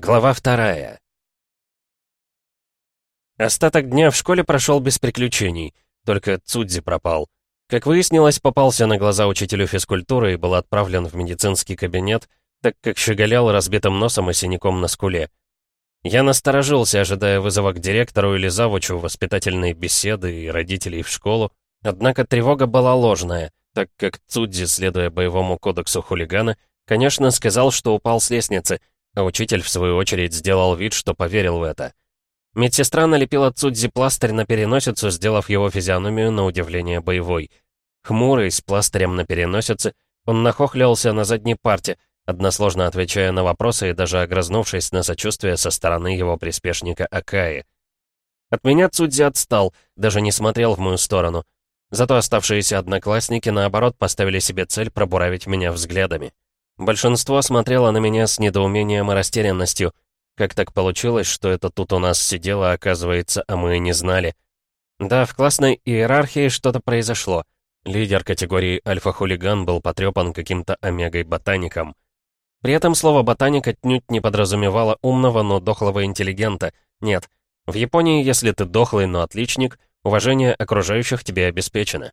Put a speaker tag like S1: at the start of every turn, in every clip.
S1: Глава вторая. Остаток дня в школе прошел без приключений, только Цудзи пропал. Как выяснилось, попался на глаза учителю физкультуры и был отправлен в медицинский кабинет, так как щеголял разбитым носом и синяком на скуле. Я насторожился, ожидая вызова к директору или завучу, воспитательной беседы и родителей в школу. Однако тревога была ложная, так как Цудзи, следуя боевому кодексу хулигана, конечно, сказал, что упал с лестницы — учитель, в свою очередь, сделал вид, что поверил в это. Медсестра налепила Цудзи пластырь на переносицу, сделав его физиономию на удивление боевой. Хмурый, с пластырем на переносице, он нахохлился на задней парте, односложно отвечая на вопросы и даже огрызнувшись на сочувствие со стороны его приспешника Акаи. От меня Цудзи отстал, даже не смотрел в мою сторону. Зато оставшиеся одноклассники, наоборот, поставили себе цель пробуравить меня взглядами. Большинство смотрело на меня с недоумением и растерянностью. Как так получилось, что это тут у нас сидело, оказывается, а мы не знали? Да, в классной иерархии что-то произошло. Лидер категории альфа-хулиган был потрепан каким-то омегой-ботаником. При этом слово «ботаник» отнюдь не подразумевало умного, но дохлого интеллигента. Нет. В Японии, если ты дохлый, но отличник, уважение окружающих тебе обеспечено.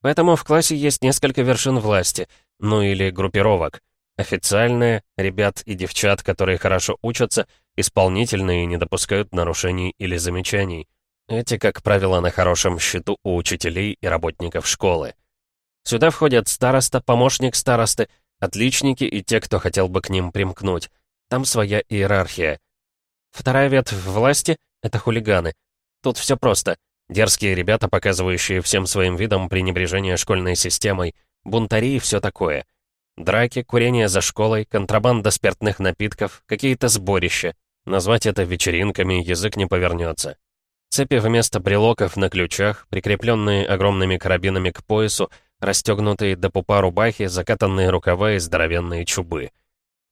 S1: Поэтому в классе есть несколько вершин власти, ну или группировок. Официальные, ребят и девчат, которые хорошо учатся, исполнительные и не допускают нарушений или замечаний. Эти, как правило, на хорошем счету у учителей и работников школы. Сюда входят староста, помощник старосты, отличники и те, кто хотел бы к ним примкнуть. Там своя иерархия. Вторая ветвь власти — это хулиганы. Тут все просто. Дерзкие ребята, показывающие всем своим видом пренебрежение школьной системой, бунтари и все такое — Драки, курение за школой, контрабанда спиртных напитков, какие-то сборища. Назвать это вечеринками язык не повернется. Цепи вместо брелоков на ключах, прикрепленные огромными карабинами к поясу, расстегнутые до пупа рубахи, закатанные рукава и здоровенные чубы.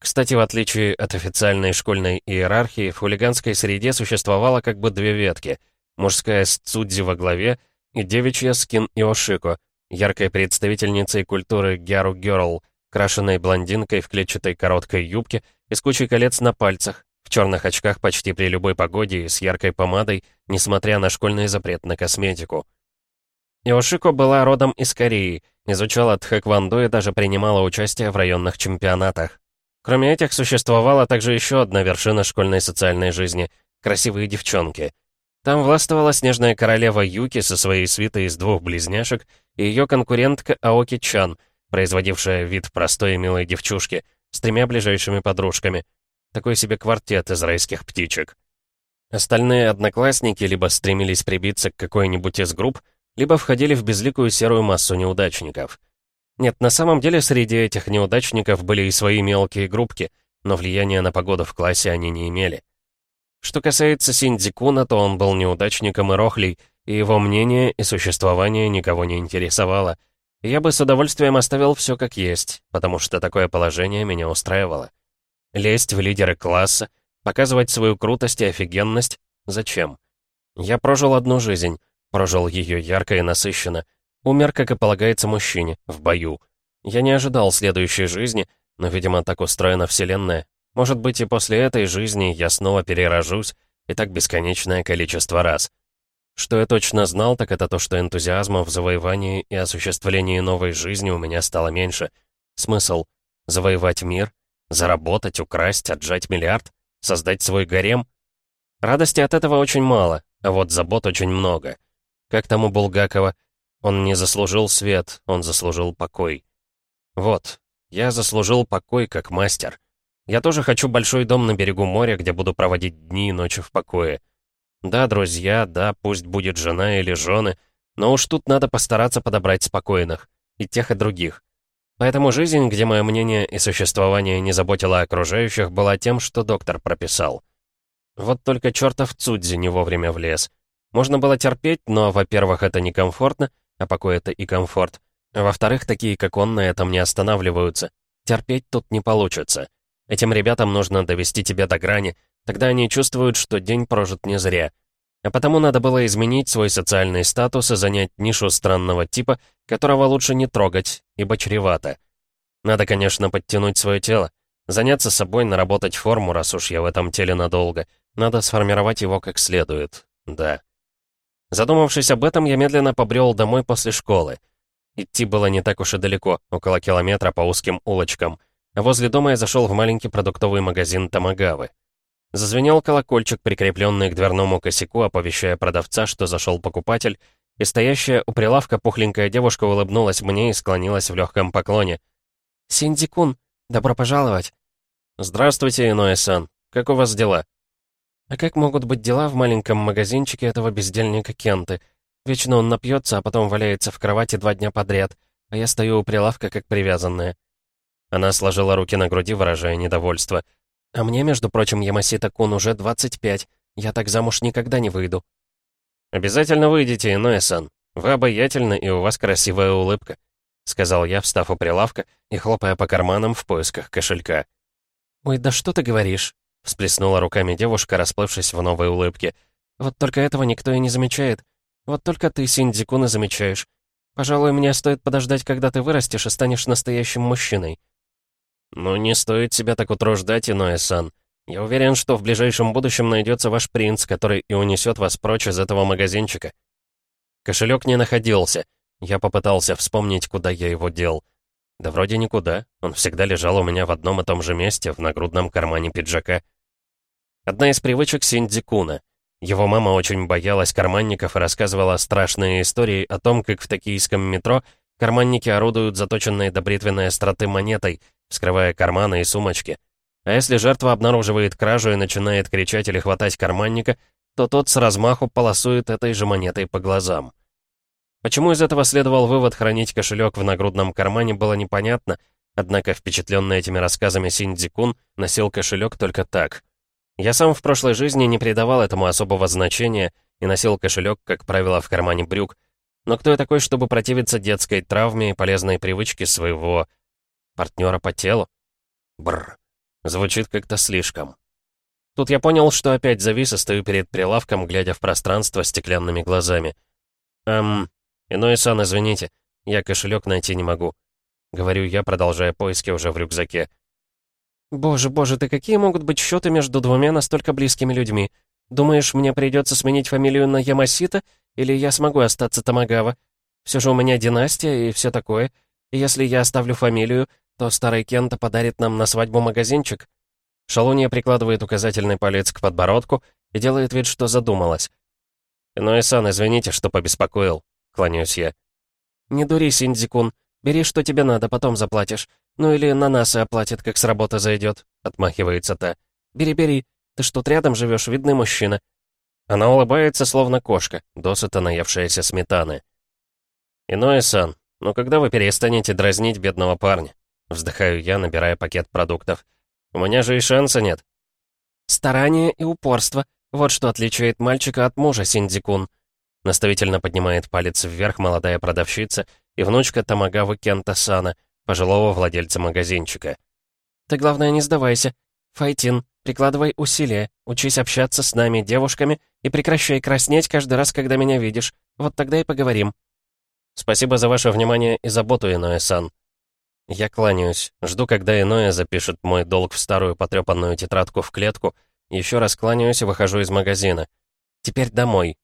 S1: Кстати, в отличие от официальной школьной иерархии, в хулиганской среде существовало как бы две ветки. Мужская с Цудзи во главе и девичья с Кин Иошико, яркой представительницей культуры Гяру Герл — крашеной блондинкой в клетчатой короткой юбке и с кучей колец на пальцах, в черных очках почти при любой погоде и с яркой помадой, несмотря на школьный запрет на косметику. Иошико была родом из Кореи, изучала тхэквондо и даже принимала участие в районных чемпионатах. Кроме этих, существовала также еще одна вершина школьной социальной жизни — красивые девчонки. Там властвовала снежная королева Юки со своей свитой из двух близняшек и ее конкурентка Аоки Чан — производившая вид простой и милой девчушки, с тремя ближайшими подружками. Такой себе квартет из райских птичек. Остальные одноклассники либо стремились прибиться к какой-нибудь из групп, либо входили в безликую серую массу неудачников. Нет, на самом деле среди этих неудачников были и свои мелкие группки, но влияния на погоду в классе они не имели. Что касается Синдзикуна, то он был неудачником и рохлей, и его мнение и существование никого не интересовало — я бы с удовольствием оставил все как есть, потому что такое положение меня устраивало. Лезть в лидеры класса, показывать свою крутость и офигенность — зачем? Я прожил одну жизнь, прожил ее ярко и насыщенно, умер, как и полагается мужчине, в бою. Я не ожидал следующей жизни, но, видимо, так устроена Вселенная. Может быть, и после этой жизни я снова перерожусь, и так бесконечное количество раз — что я точно знал, так это то, что энтузиазма в завоевании и осуществлении новой жизни у меня стало меньше. Смысл — завоевать мир, заработать, украсть, отжать миллиард, создать свой гарем? Радости от этого очень мало, а вот забот очень много. Как там у Булгакова, он не заслужил свет, он заслужил покой. Вот, я заслужил покой как мастер. Я тоже хочу большой дом на берегу моря, где буду проводить дни и ночи в покое. Да, друзья, да, пусть будет жена или жены, но уж тут надо постараться подобрать спокойных. И тех, и других. Поэтому жизнь, где мое мнение и существование не заботило окружающих, была тем, что доктор прописал. Вот только чертов Цудзи не вовремя влез. Можно было терпеть, но, во-первых, это некомфортно, а покой это и комфорт. Во-вторых, такие, как он, на этом не останавливаются. Терпеть тут не получится. Этим ребятам нужно довести тебя до грани, Тогда они чувствуют, что день прожит не зря. А потому надо было изменить свой социальный статус и занять нишу странного типа, которого лучше не трогать, ибо чревато. Надо, конечно, подтянуть свое тело. Заняться собой, наработать форму, раз уж я в этом теле надолго. Надо сформировать его как следует. Да. Задумавшись об этом, я медленно побрел домой после школы. Идти было не так уж и далеко, около километра по узким улочкам. А возле дома я зашел в маленький продуктовый магазин Тамагавы. Зазвенел колокольчик, прикрепленный к дверному косяку, оповещая продавца, что зашел покупатель, и стоящая у прилавка пухленькая девушка улыбнулась мне и склонилась в легком поклоне. «Синдикун, добро пожаловать!» «Здравствуйте, Иноэ-сан. Как у вас дела?» «А как могут быть дела в маленьком магазинчике этого бездельника Кенты? Вечно он напьется, а потом валяется в кровати два дня подряд, а я стою у прилавка как привязанная». Она сложила руки на груди, выражая недовольство. «А мне, между прочим, Ямасита-кун уже 25. Я так замуж никогда не выйду». «Обязательно выйдете, Иноэ-сан. Вы обаятельны, и у вас красивая улыбка», — сказал я, встав у прилавка и хлопая по карманам в поисках кошелька. «Ой, да что ты говоришь?» — всплеснула руками девушка, расплывшись в новой улыбке. «Вот только этого никто и не замечает. Вот только ты, Синдзикун, и замечаешь. Пожалуй, мне стоит подождать, когда ты вырастешь и станешь настоящим мужчиной». «Ну, не стоит себя так утруждать, Иноэ-сан. Я уверен, что в ближайшем будущем найдется ваш принц, который и унесет вас прочь из этого магазинчика». Кошелек не находился. Я попытался вспомнить, куда я его дел. Да вроде никуда. Он всегда лежал у меня в одном и том же месте, в нагрудном кармане пиджака. Одна из привычек Синди. Его мама очень боялась карманников и рассказывала страшные истории о том, как в токийском метро карманники орудуют заточенной до бритвенной остроты монетой, вскрывая карманы и сумочки. А если жертва обнаруживает кражу и начинает кричать или хватать карманника, то тот с размаху полосует этой же монетой по глазам. Почему из этого следовал вывод хранить кошелек в нагрудном кармане, было непонятно, однако впечатленный этими рассказами Синдзи-кун носил кошелек только так. Я сам в прошлой жизни не придавал этому особого значения и носил кошелек, как правило, в кармане брюк. Но кто я такой, чтобы противиться детской травме и полезной привычке своего партнера по телу? Бррр. Звучит как-то слишком. Тут я понял, что опять завис и стою перед прилавком, глядя в пространство стеклянными глазами. «Эм, Иной-сан, извините, я кошелек найти не могу». Говорю я, продолжая поиски уже в рюкзаке. «Боже, боже, ты какие могут быть счеты между двумя настолько близкими людьми? Думаешь, мне придется сменить фамилию на Ямасита, или я смогу остаться Тамагава? Все же у меня династия и все такое. И если я оставлю фамилию, то старый Кента подарит нам на свадьбу магазинчик». Шалунья прикладывает указательный палец к подбородку и делает вид, что задумалась. «Ну и сан, извините, что побеспокоил», — кланяюсь я. «Не дури, Синдзикун. Бери, что тебе надо, потом заплатишь. Ну или на нас и оплатит, как с работы зайдет», — отмахивается та. «Бери, бери. Ты что, тут рядом живешь, видный мужчина». Она улыбается, словно кошка, досыта наевшаяся сметаны. «Иное-сан, ну когда вы перестанете дразнить бедного парня?» Вздыхаю я, набирая пакет продуктов. «У меня же и шанса нет». «Старание и упорство. Вот что отличает мальчика от мужа, Синдикун». Наставительно поднимает палец вверх молодая продавщица и внучка Тамагавы Кента Сана, пожилого владельца магазинчика. «Ты, главное, не сдавайся. Файтин, прикладывай усилия, учись общаться с нами, девушками, и прекращай краснеть каждый раз, когда меня видишь. Вот тогда и поговорим». «Спасибо за ваше внимание и заботу, Иное-сан», я кланяюсь, жду, когда иное запишет мой долг в старую потрепанную тетрадку в клетку, еще раз кланяюсь и выхожу из магазина. Теперь домой.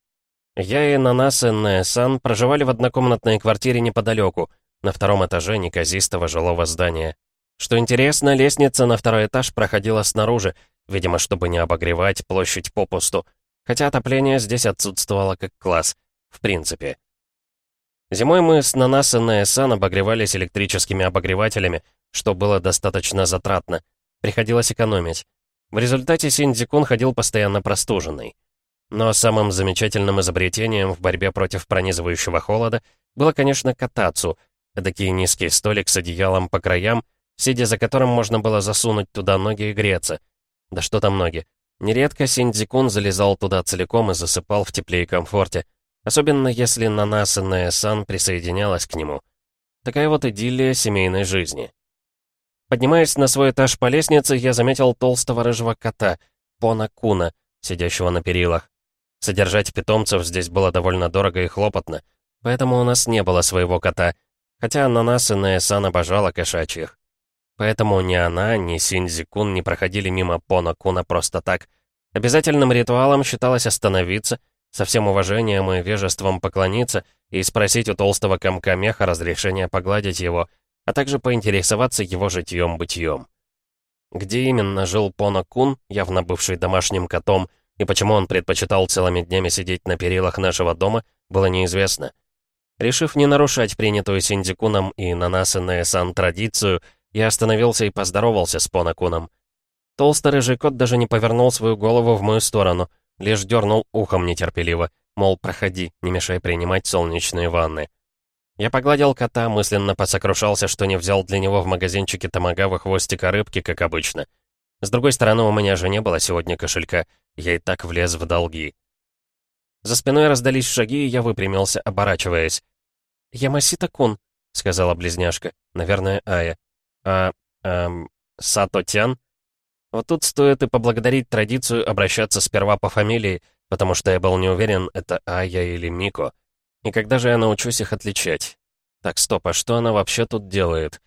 S1: Я и Нанас и Сан проживали в однокомнатной квартире неподалеку, на втором этаже неказистого жилого здания. Что интересно, лестница на второй этаж проходила снаружи, видимо, чтобы не обогревать площадь попусту, хотя отопление здесь отсутствовало как класс, в принципе. Зимой мы с Нанас и Наэсан обогревались электрическими обогревателями, что было достаточно затратно. Приходилось экономить. В результате Синдзикун ходил постоянно простуженный. Но самым замечательным изобретением в борьбе против пронизывающего холода было, конечно, катацу, эдакий низкий столик с одеялом по краям, сидя за которым можно было засунуть туда ноги и греться. Да что там ноги. Нередко Синдзикун залезал туда целиком и засыпал в тепле и комфорте. Особенно если Нанас и Наэсан присоединялась к нему. Такая вот идиллия семейной жизни. Поднимаясь на свой этаж по лестнице, я заметил толстого рыжего кота, Пона Куна, сидящего на перилах. Содержать питомцев здесь было довольно дорого и хлопотно, поэтому у нас не было своего кота, хотя Нанас и Наэсан обожала кошачьих. Поэтому ни она, ни Синзи-кун не проходили мимо Пона-куна просто так. Обязательным ритуалом считалось остановиться, со всем уважением и вежеством поклониться и спросить у толстого комка меха разрешения погладить его, а также поинтересоваться его житьем-бытием. Где именно жил Пона-кун, явно бывший домашним котом, и почему он предпочитал целыми днями сидеть на перилах нашего дома, было неизвестно. Решив не нарушать принятую Синдикуном и Нанасене сан традицию, я остановился и поздоровался с Понакуном. Толстый рыжий кот даже не повернул свою голову в мою сторону, лишь дернул ухом нетерпеливо, мол, проходи, не мешай принимать солнечные ванны. Я погладил кота, мысленно посокрушался, что не взял для него в магазинчике томагавы хвостика рыбки, как обычно. С другой стороны, у меня же не было сегодня кошелька, я и так влез в долги. За спиной раздались шаги, и я выпрямился, оборачиваясь. «Ямасита-кун», — сказала близняшка, наверное, Ая. «А, эм, Сато-тян?» Вот тут стоит и поблагодарить традицию обращаться сперва по фамилии, потому что я был не уверен, это Ая или Мико. И когда же я научусь их отличать? Так, стоп, а что она вообще тут делает?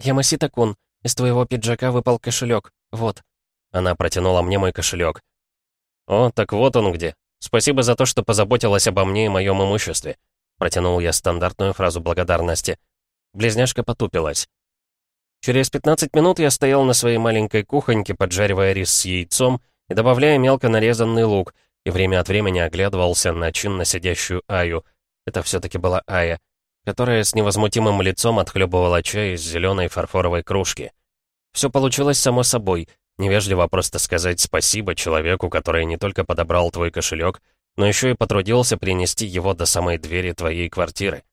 S1: «Ямасита-кун, из твоего пиджака выпал кошелек. Вот». Она протянула мне мой кошелек. «О, так вот он где. Спасибо за то, что позаботилась обо мне и моем имуществе». Протянул я стандартную фразу благодарности. Близняшка потупилась. Через 15 минут я стоял на своей маленькой кухоньке, поджаривая рис с яйцом и добавляя мелко нарезанный лук, и время от времени оглядывался на чинно сидящую Аю. Это все-таки была Ая, которая с невозмутимым лицом отхлебывала чай из зеленой фарфоровой кружки. Все получилось само собой, Невежливо просто сказать спасибо человеку, который не только подобрал твой кошелек, но еще и потрудился принести его до самой двери твоей квартиры.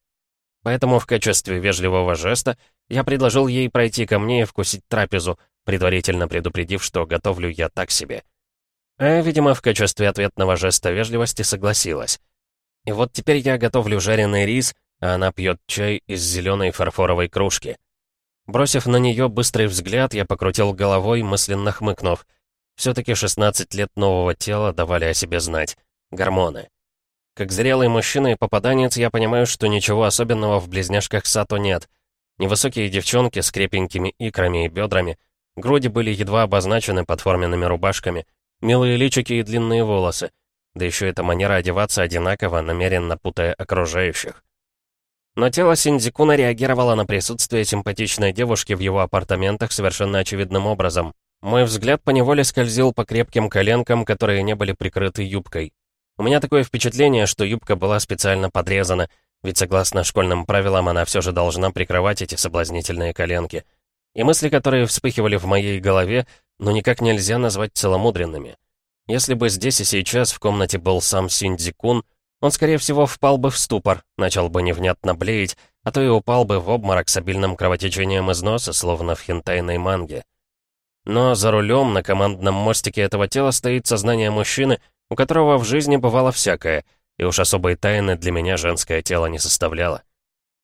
S1: Поэтому в качестве вежливого жеста я предложил ей пройти ко мне и вкусить трапезу, предварительно предупредив, что готовлю я так себе. А, видимо, в качестве ответного жеста вежливости согласилась. И вот теперь я готовлю жареный рис, а она пьет чай из зеленой фарфоровой кружки. Бросив на нее быстрый взгляд, я покрутил головой, мысленно хмыкнув. Все-таки 16 лет нового тела давали о себе знать. Гормоны. Как зрелый мужчина и попаданец, я понимаю, что ничего особенного в близняшках Сато нет. Невысокие девчонки с крепенькими икрами и бедрами, груди были едва обозначены под форменными рубашками, милые личики и длинные волосы. Да еще эта манера одеваться одинаково, намеренно путая окружающих. Но тело Синдзикуна реагировало на присутствие симпатичной девушки в его апартаментах совершенно очевидным образом. Мой взгляд поневоле скользил по крепким коленкам, которые не были прикрыты юбкой. У меня такое впечатление, что юбка была специально подрезана, ведь согласно школьным правилам она все же должна прикрывать эти соблазнительные коленки. И мысли, которые вспыхивали в моей голове, ну никак нельзя назвать целомудренными. Если бы здесь и сейчас в комнате был сам Синдзикун, он, скорее всего, впал бы в ступор, начал бы невнятно блеять, а то и упал бы в обморок с обильным кровотечением из носа, словно в хентайной манге. Но за рулем на командном мостике этого тела стоит сознание мужчины, у которого в жизни бывало всякое, и уж особой тайны для меня женское тело не составляло.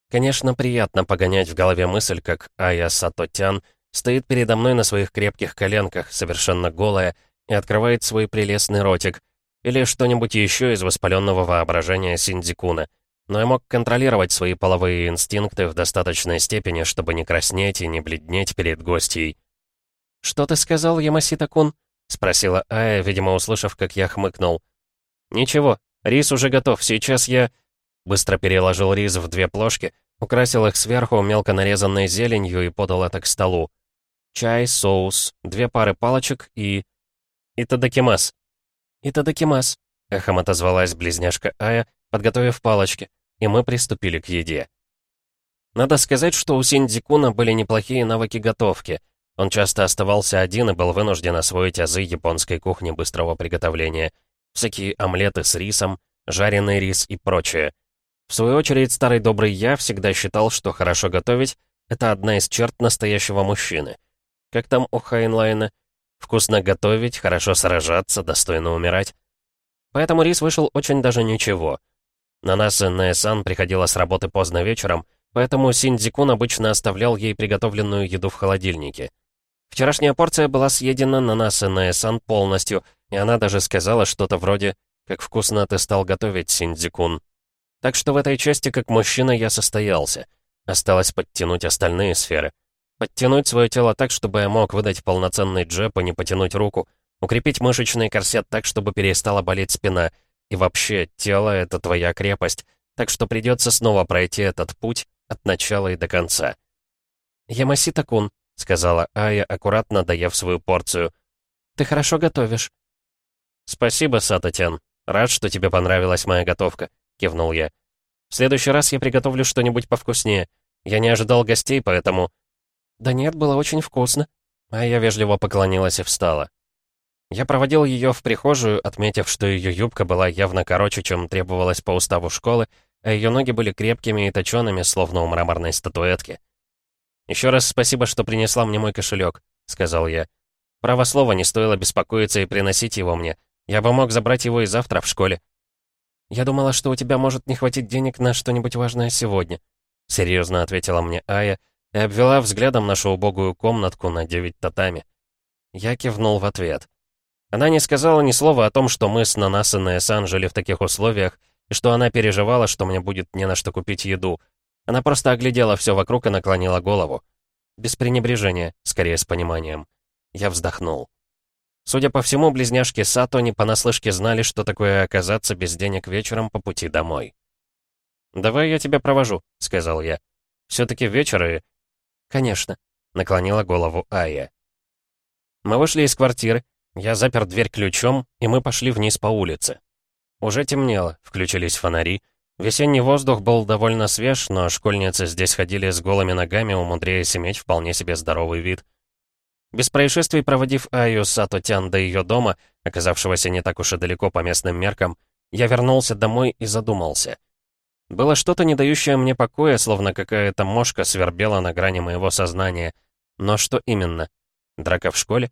S1: Конечно, приятно погонять в голове мысль, как Ая Сатотян стоит передо мной на своих крепких коленках, совершенно голая, и открывает свой прелестный ротик, или что-нибудь еще из воспаленного воображения Синдикуна. Но я мог контролировать свои половые инстинкты в достаточной степени, чтобы не краснеть и не бледнеть перед гостьей. «Что ты сказал, Ямасита-кун?» — спросила Ая, видимо, услышав, как я хмыкнул. «Ничего, рис уже готов, сейчас я...» Быстро переложил рис в две плошки, украсил их сверху мелко нарезанной зеленью и подал это к столу. Чай, соус, две пары палочек и... И тадакимас. «Итадакимас», — эхом отозвалась близняшка Ая, подготовив палочки, и мы приступили к еде. Надо сказать, что у Синдзикуна были неплохие навыки готовки. Он часто оставался один и был вынужден освоить азы японской кухни быстрого приготовления. Всякие омлеты с рисом, жареный рис и прочее. В свою очередь, старый добрый я всегда считал, что хорошо готовить — это одна из черт настоящего мужчины. Как там у Хайнлайна? Вкусно готовить, хорошо сражаться, достойно умирать. Поэтому рис вышел очень даже ничего. На нас Нэ-сан приходила с работы поздно вечером, поэтому Синдзикун обычно оставлял ей приготовленную еду в холодильнике. Вчерашняя порция была съедена на нас Нэ-сан полностью, и она даже сказала что-то вроде «Как вкусно ты стал готовить, Синдзикун». Так что в этой части как мужчина я состоялся. Осталось подтянуть остальные сферы. Подтянуть свое тело так, чтобы я мог выдать полноценный джеб и не потянуть руку. Укрепить мышечный корсет так, чтобы перестала болеть спина. И вообще, тело — это твоя крепость. Так что придется снова пройти этот путь от начала и до конца. «Ямаси-такун», — сказала Ая, аккуратно доев свою порцию. «Ты хорошо готовишь». «Спасибо, Сататян. Рад, что тебе понравилась моя готовка», — кивнул я. «В следующий раз я приготовлю что-нибудь повкуснее. Я не ожидал гостей, поэтому...» «Да нет, было очень вкусно». А я вежливо поклонилась и встала. Я проводил ее в прихожую, отметив, что ее юбка была явно короче, чем требовалось по уставу школы, а ее ноги были крепкими и точеными, словно у мраморной статуэтки. «Еще раз спасибо, что принесла мне мой кошелек», — сказал я. «Право слова, не стоило беспокоиться и приносить его мне. Я бы мог забрать его и завтра в школе». «Я думала, что у тебя может не хватить денег на что-нибудь важное сегодня», — серьезно ответила мне Ая, — и обвела взглядом нашу убогую комнатку на девять татами. Я кивнул в ответ. Она не сказала ни слова о том, что мы с Нанас и Наэсан жили в таких условиях, и что она переживала, что мне будет не на что купить еду. Она просто оглядела все вокруг и наклонила голову. Без пренебрежения, скорее с пониманием. Я вздохнул. Судя по всему, близняшки Сато не понаслышке знали, что такое оказаться без денег вечером по пути домой. «Давай я тебя провожу», — сказал я. «Все-таки вечер, и «Конечно», — наклонила голову Ая. Мы вышли из квартиры, я запер дверь ключом, и мы пошли вниз по улице. Уже темнело, включились фонари. Весенний воздух был довольно свеж, но школьницы здесь ходили с голыми ногами, умудряясь иметь вполне себе здоровый вид. Без происшествий проводив Аю Сато-тян до ее дома, оказавшегося не так уж и далеко по местным меркам, я вернулся домой и задумался — было что-то, не дающее мне покоя, словно какая-то мошка свербела на грани моего сознания. Но что именно? Драка в школе?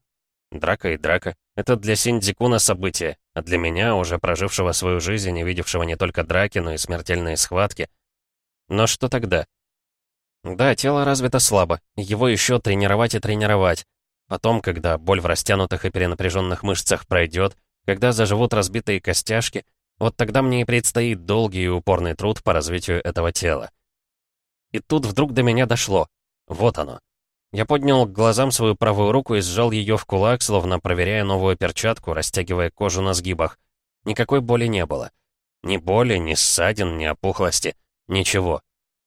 S1: Драка и драка. Это для Синдзикуна событие, а для меня, уже прожившего свою жизнь и видевшего не только драки, но и смертельные схватки. Но что тогда? Да, тело развито слабо, его еще тренировать и тренировать. Потом, когда боль в растянутых и перенапряженных мышцах пройдет, когда заживут разбитые костяшки — вот тогда мне и предстоит долгий и упорный труд по развитию этого тела. И тут вдруг до меня дошло. Вот оно. Я поднял к глазам свою правую руку и сжал ее в кулак, словно проверяя новую перчатку, растягивая кожу на сгибах. Никакой боли не было. Ни боли, ни ссадин, ни опухлости. Ничего.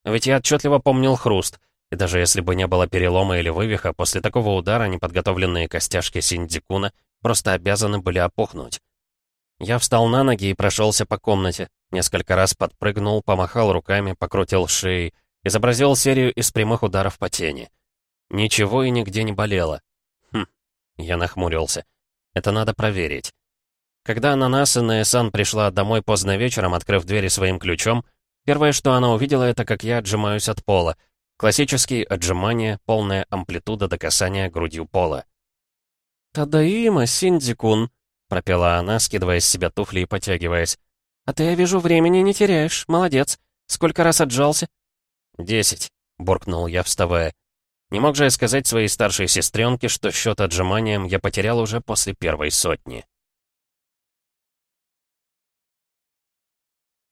S1: Ведь я отчетливо помнил хруст, и даже если бы не было перелома или вывиха, после такого удара неподготовленные костяшки Синдикуна просто обязаны были опухнуть. Я встал на ноги и прошелся по комнате. Несколько раз подпрыгнул, помахал руками, покрутил шеей, изобразил серию из прямых ударов по тени. Ничего и нигде не болело. Хм, я нахмурился. Это надо проверить. Когда Ананас и Наэсан пришла домой поздно вечером, открыв двери своим ключом, первое, что она увидела, это как я отжимаюсь от пола. Классические отжимания, полная амплитуда до касания грудью пола. «Тадаима, Синдзикун!» пропела она, скидывая с себя туфли и потягиваясь. «А ты, я вижу, времени не теряешь. Молодец. Сколько раз отжался?» «Десять», — буркнул я, вставая. Не мог же я сказать своей старшей сестренке, что счет отжиманиям я потерял уже после первой сотни.